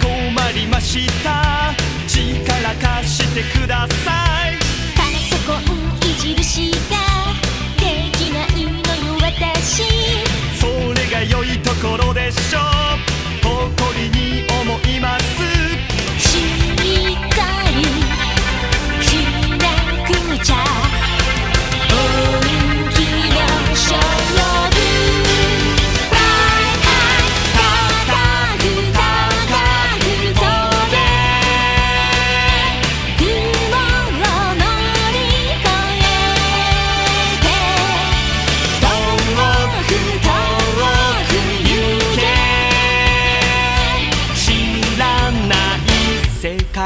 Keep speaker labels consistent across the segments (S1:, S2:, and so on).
S1: 困りました。力貸してください
S2: パソコンいじるし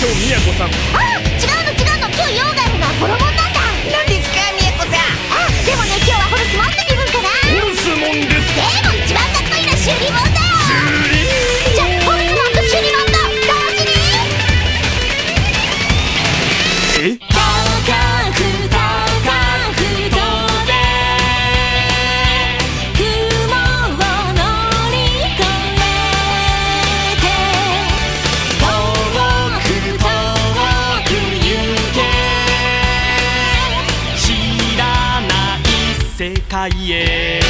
S1: 長美子さ
S2: ん。あ違うの違うの。今日用があるのは
S1: 衣世界へ」